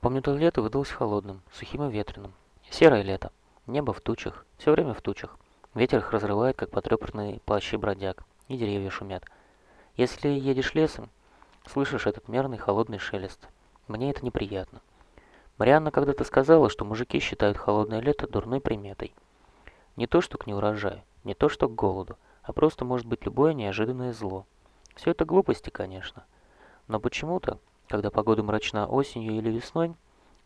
Помню, то лето выдалось холодным, сухим и ветреным. Серое лето. Небо в тучах, все время в тучах. Ветер их разрывает, как потрепанные плащи бродяг, и деревья шумят. Если едешь лесом, слышишь этот мерный холодный шелест. Мне это неприятно. Марианна когда-то сказала, что мужики считают холодное лето дурной приметой. Не то, что к неурожаю, не то, что к голоду, а просто может быть любое неожиданное зло. Все это глупости, конечно. Но почему-то, когда погода мрачна осенью или весной,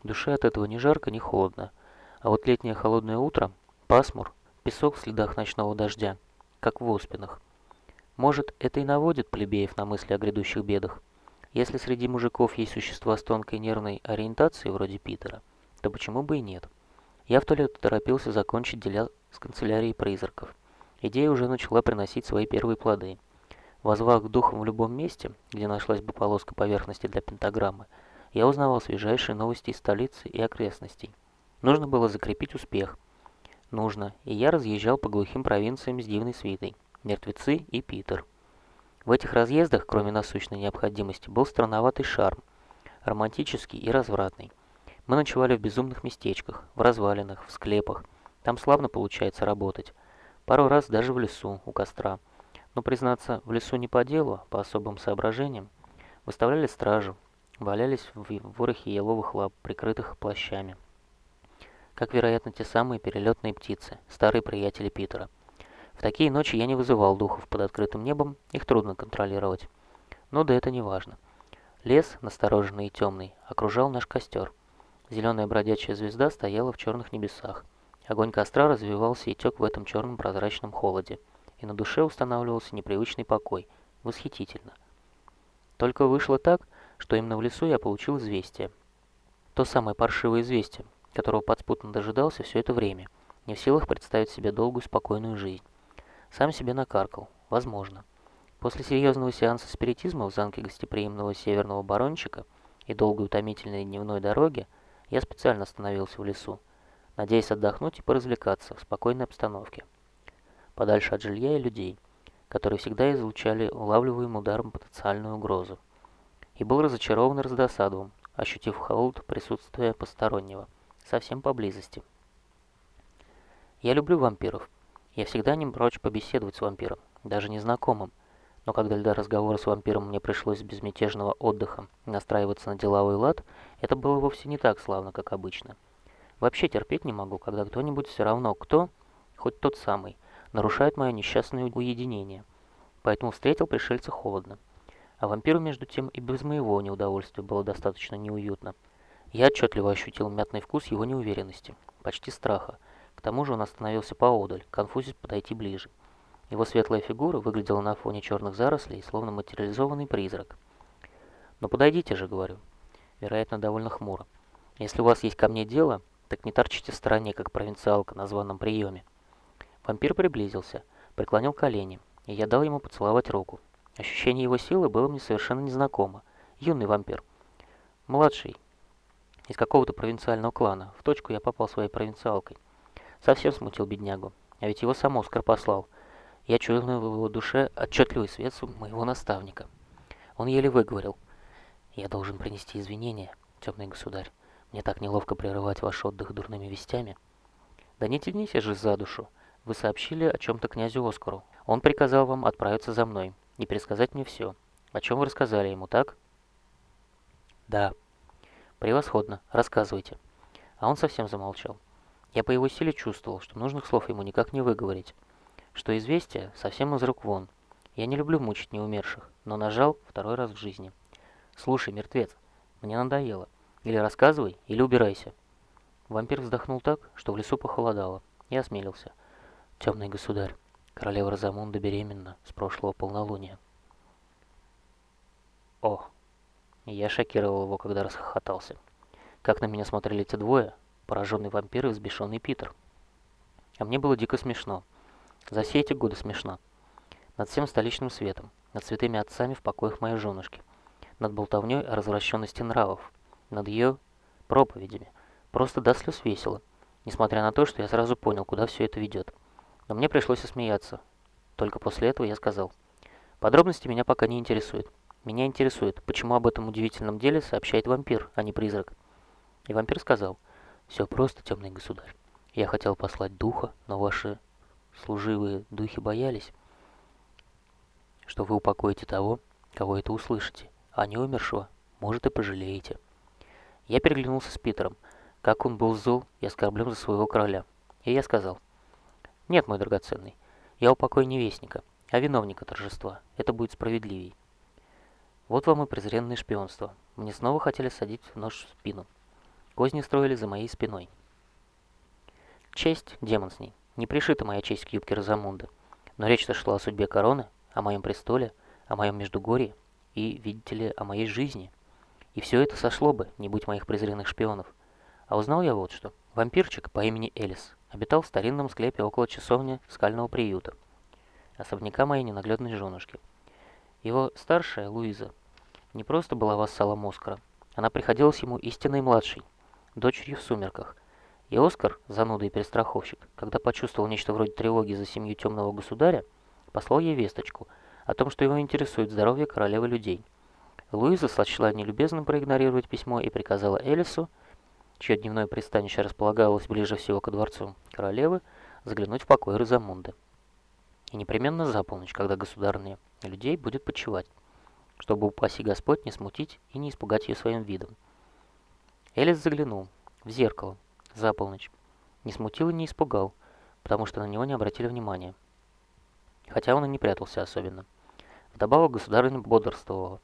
душе от этого ни жарко, ни холодно. А вот летнее холодное утро, пасмур, песок в следах ночного дождя, как в оспинах. Может, это и наводит плебеев на мысли о грядущих бедах. Если среди мужиков есть существа с тонкой нервной ориентацией, вроде Питера, то почему бы и нет? Я в туалет торопился закончить дела с канцелярией призраков. Идея уже начала приносить свои первые плоды. Возвав к духам в любом месте, где нашлась бы полоска поверхности для пентаграммы, я узнавал свежайшие новости из столицы и окрестностей. Нужно было закрепить успех, нужно, и я разъезжал по глухим провинциям с дивной свитой, мертвецы и Питер. В этих разъездах, кроме насущной необходимости, был странноватый шарм, романтический и развратный. Мы ночевали в безумных местечках, в развалинах, в склепах. Там славно получается работать. Пару раз даже в лесу, у костра. Но, признаться, в лесу не по делу, а по особым соображениям. Выставляли стражу, валялись в ворохе еловых лап, прикрытых плащами как, вероятно, те самые перелетные птицы, старые приятели Питера. В такие ночи я не вызывал духов под открытым небом, их трудно контролировать. Но да это не важно. Лес, настороженный и темный, окружал наш костер. Зеленая бродячая звезда стояла в черных небесах. Огонь костра развивался и тек в этом черном прозрачном холоде. И на душе устанавливался непривычный покой. Восхитительно. Только вышло так, что именно в лесу я получил известие. То самое паршивое известие, которого подспутно дожидался все это время, не в силах представить себе долгую спокойную жизнь. Сам себе накаркал, возможно. После серьезного сеанса спиритизма в замке гостеприимного северного барончика и долгой утомительной дневной дороги я специально остановился в лесу, надеясь отдохнуть и поразвлекаться в спокойной обстановке. Подальше от жилья и людей, которые всегда излучали улавливаемым ударом потенциальную угрозу. И был разочарован и ощутив холод присутствия постороннего совсем поблизости. Я люблю вампиров. Я всегда не прочь побеседовать с вампиром, даже незнакомым. Но когда для разговора с вампиром мне пришлось безмятежного отдыха настраиваться на деловой лад, это было вовсе не так славно, как обычно. Вообще терпеть не могу, когда кто-нибудь все равно кто, хоть тот самый, нарушает мое несчастное уединение. Поэтому встретил пришельца холодно. А вампиру, между тем, и без моего неудовольствия было достаточно неуютно. Я отчетливо ощутил мятный вкус его неуверенности, почти страха. К тому же он остановился поодаль, конфузить подойти ближе. Его светлая фигура выглядела на фоне черных зарослей, словно материализованный призрак. «Но подойдите же», — говорю. Вероятно, довольно хмуро. «Если у вас есть ко мне дело, так не торчите в стороне, как провинциалка на званом приеме». Вампир приблизился, преклонил колени, и я дал ему поцеловать руку. Ощущение его силы было мне совершенно незнакомо. Юный вампир. Младший, из какого-то провинциального клана. В точку я попал своей провинциалкой. Совсем смутил беднягу. А ведь его сам Оскар послал. Я чуял в его душе отчетливый свет моего наставника. Он еле выговорил. «Я должен принести извинения, темный государь. Мне так неловко прерывать ваш отдых дурными вестями». «Да не тянись же за душу. Вы сообщили о чем-то князю Оскару. Он приказал вам отправиться за мной и пересказать мне все. О чем вы рассказали ему, так?» «Да», «Превосходно. Рассказывайте». А он совсем замолчал. Я по его силе чувствовал, что нужных слов ему никак не выговорить. Что известие совсем из рук вон. Я не люблю мучить неумерших, но нажал второй раз в жизни. «Слушай, мертвец, мне надоело. Или рассказывай, или убирайся». Вампир вздохнул так, что в лесу похолодало. Я осмелился. «Темный государь, королева Розамунда беременна с прошлого полнолуния». «О!» Я шокировал его, когда расхохотался. Как на меня смотрели эти двое, пораженный вампир и взбешенный Питер. А мне было дико смешно. За все эти годы смешно. Над всем столичным светом, над святыми отцами в покоях моей женушки, над болтовней о развращенности нравов, над ее проповедями. Просто до слез весело, несмотря на то, что я сразу понял, куда все это ведет. Но мне пришлось осмеяться. Только после этого я сказал, подробности меня пока не интересуют. Меня интересует, почему об этом удивительном деле сообщает вампир, а не призрак. И вампир сказал, «Все просто, темный государь. Я хотел послать духа, но ваши служивые духи боялись, что вы упокоите того, кого это услышите, а не умершего, может, и пожалеете». Я переглянулся с Питером, как он был зол и оскорблен за своего короля. И я сказал, «Нет, мой драгоценный, я упокою не вестника, а виновника торжества. Это будет справедливей». Вот вам и презренное шпионство. Мне снова хотели садить нож в спину. Козни строили за моей спиной. Честь, демон с ней. Не пришита моя честь к юбке Розамунда. Но речь-то шла о судьбе короны, о моем престоле, о моем Междугорье и, видите ли, о моей жизни. И все это сошло бы, не будь моих презренных шпионов. А узнал я вот что. Вампирчик по имени Элис обитал в старинном склепе около часовни скального приюта, особняка моей ненаглядной женушки. Его старшая, Луиза, не просто была вассалом Оскара, она приходилась ему истинной младшей, дочерью в сумерках. И Оскар, зануда и перестраховщик, когда почувствовал нечто вроде тревоги за семью темного государя, послал ей весточку о том, что его интересует здоровье королевы людей. Луиза сочла нелюбезным проигнорировать письмо и приказала Элису, чье дневное пристанище располагалось ближе всего ко дворцу королевы, заглянуть в покой Розамунды. И непременно за полночь, когда государные людей будет почивать, чтобы, упаси Господь, не смутить и не испугать ее своим видом. Элис заглянул в зеркало за полночь. Не смутил и не испугал, потому что на него не обратили внимания. Хотя он и не прятался особенно. Вдобавок государыня бодрствовала.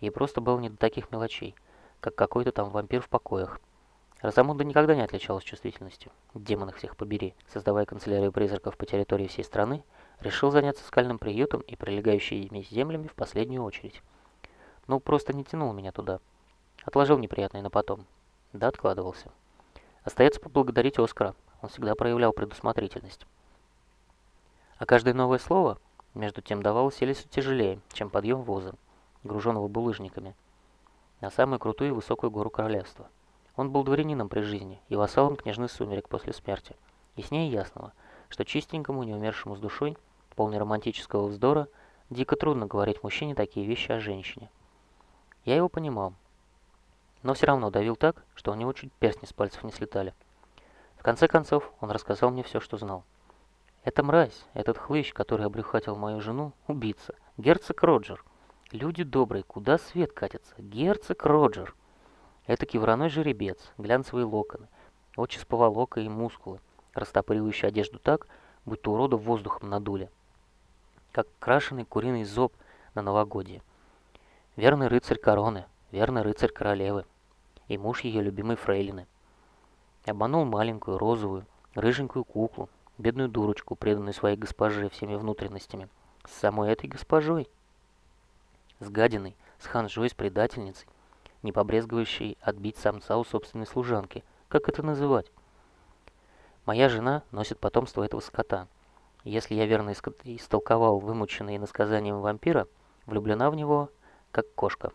Ей просто было не до таких мелочей, как какой-то там вампир в покоях. Розамунда никогда не отличалась чувствительностью. Демон их всех побери. Создавая канцелярию призраков по территории всей страны, решил заняться скальным приютом и прилегающими землями в последнюю очередь. Ну, просто не тянул меня туда. Отложил неприятное на потом. Да, откладывался. Остается поблагодарить Оскара. Он всегда проявлял предусмотрительность. А каждое новое слово, между тем, давалось Элису тяжелее, чем подъем воза, груженного булыжниками, на самую крутую и высокую гору королевства. Он был дворянином при жизни и вассалом княжны Сумерек после смерти. Яснее ясного, что чистенькому, неумершему с душой, полный романтического вздора, дико трудно говорить мужчине такие вещи о женщине. Я его понимал, но все равно давил так, что у него чуть перстни с пальцев не слетали. В конце концов, он рассказал мне все, что знал. «Это мразь, этот хлыщ, который обрюхатил мою жену, убийца, герцог Роджер. Люди добрые, куда свет катится? Герцог Роджер!» Этакий вороной жеребец, глянцевые локоны, очи с поволокой и мускулы, растопыривающие одежду так, будто урода воздухом надули, как крашеный куриный зоб на новогодие. Верный рыцарь короны, верный рыцарь королевы и муж ее любимой фрейлины. Обманул маленькую, розовую, рыженькую куклу, бедную дурочку, преданную своей госпоже всеми внутренностями, с самой этой госпожой. С гадиной, с ханжой, с предательницей, не побрезгующей отбить самца у собственной служанки. Как это называть? Моя жена носит потомство этого скота. Если я верно истолковал вымученное иносказанием вампира, влюблена в него, как кошка.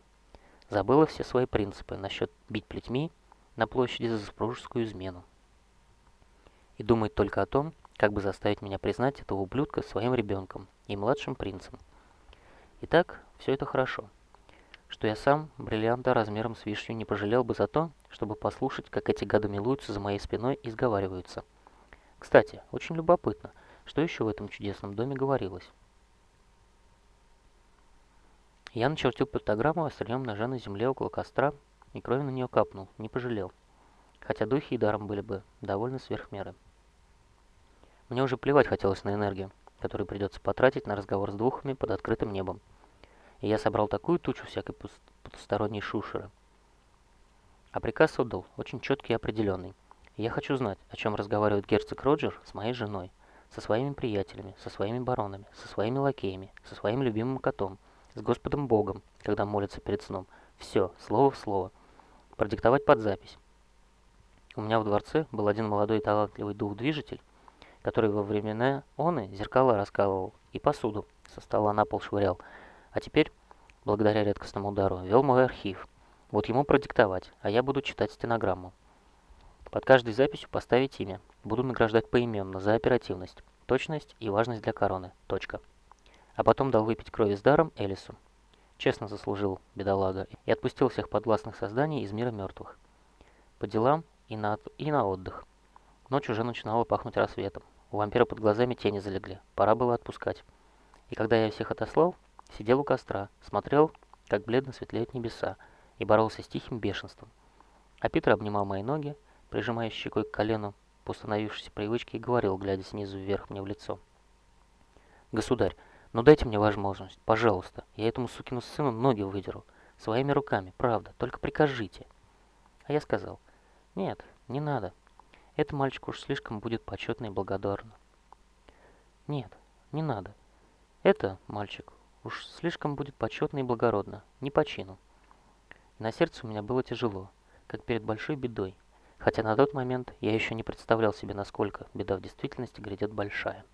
Забыла все свои принципы насчет бить плетьми на площади за супружескую измену. И думает только о том, как бы заставить меня признать этого ублюдка своим ребенком и младшим принцем. Итак, все это хорошо что я сам, бриллианта размером с вишню, не пожалел бы за то, чтобы послушать, как эти гады милуются за моей спиной и сговариваются. Кстати, очень любопытно, что еще в этом чудесном доме говорилось. Я начертил пентаграмму острием ножа на земле около костра, и крови на нее капнул, не пожалел. Хотя духи и даром были бы довольно сверх меры. Мне уже плевать хотелось на энергию, которую придется потратить на разговор с духами под открытым небом и я собрал такую тучу всякой потусторонней шушеры. А приказ отдал, очень четкий и определенный. я хочу знать, о чем разговаривает герцог Роджер с моей женой, со своими приятелями, со своими баронами, со своими лакеями, со своим любимым котом, с Господом Богом, когда молится перед сном. Все, слово в слово. Продиктовать под запись. У меня в дворце был один молодой и талантливый дух-движитель, который во времена оны зеркала раскалывал и посуду со стола на пол швырял, а теперь, благодаря редкостному удару, вел мой архив. Вот ему продиктовать, а я буду читать стенограмму. Под каждой записью поставить имя. Буду награждать поименно за оперативность, точность и важность для короны. Точка. А потом дал выпить крови с даром Элису. Честно заслужил, бедолага, и отпустил всех подвластных созданий из мира мертвых. по делам и на, и на отдых. Ночь уже начинала пахнуть рассветом. У вампира под глазами тени залегли. Пора было отпускать. И когда я всех отослал, сидел у костра, смотрел, как бледно светлеют небеса, и боролся с тихим бешенством. А Питер обнимал мои ноги, прижимая щекой к колену по установившейся привычке, и говорил, глядя снизу вверх мне в лицо. «Государь, ну дайте мне возможность, пожалуйста. Я этому сукину сыну ноги выдеру. Своими руками, правда, только прикажите». А я сказал, «Нет, не надо. Это мальчик уж слишком будет почетно и благодарно». «Нет, не надо. Это, мальчик, уж слишком будет почетно и благородно, не по чину». На сердце у меня было тяжело, как перед большой бедой, хотя на тот момент я еще не представлял себе, насколько беда в действительности грядет большая.